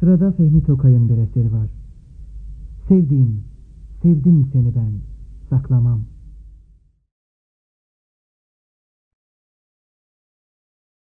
Sırada Fehmi Tokay'ın bir eseri var. Sevdiğim, sevdim seni ben, saklamam.